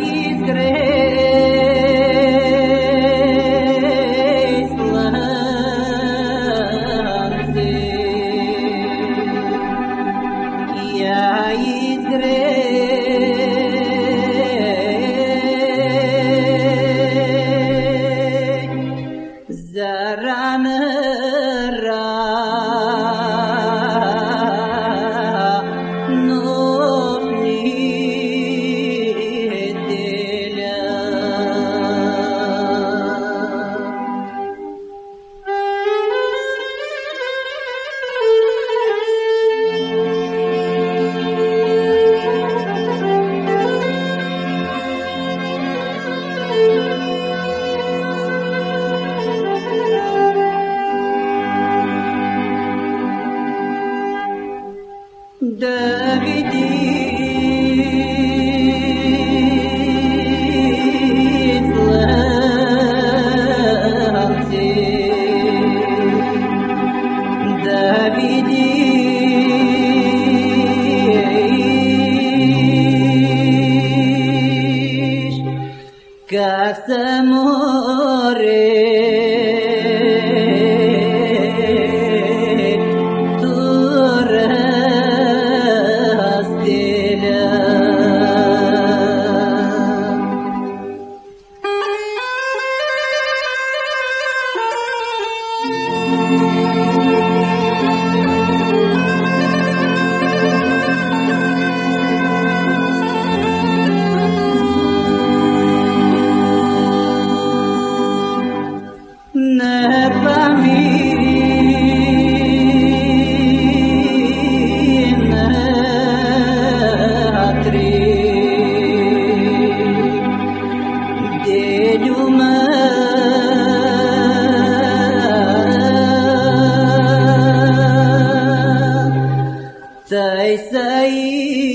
His grace. Sai ro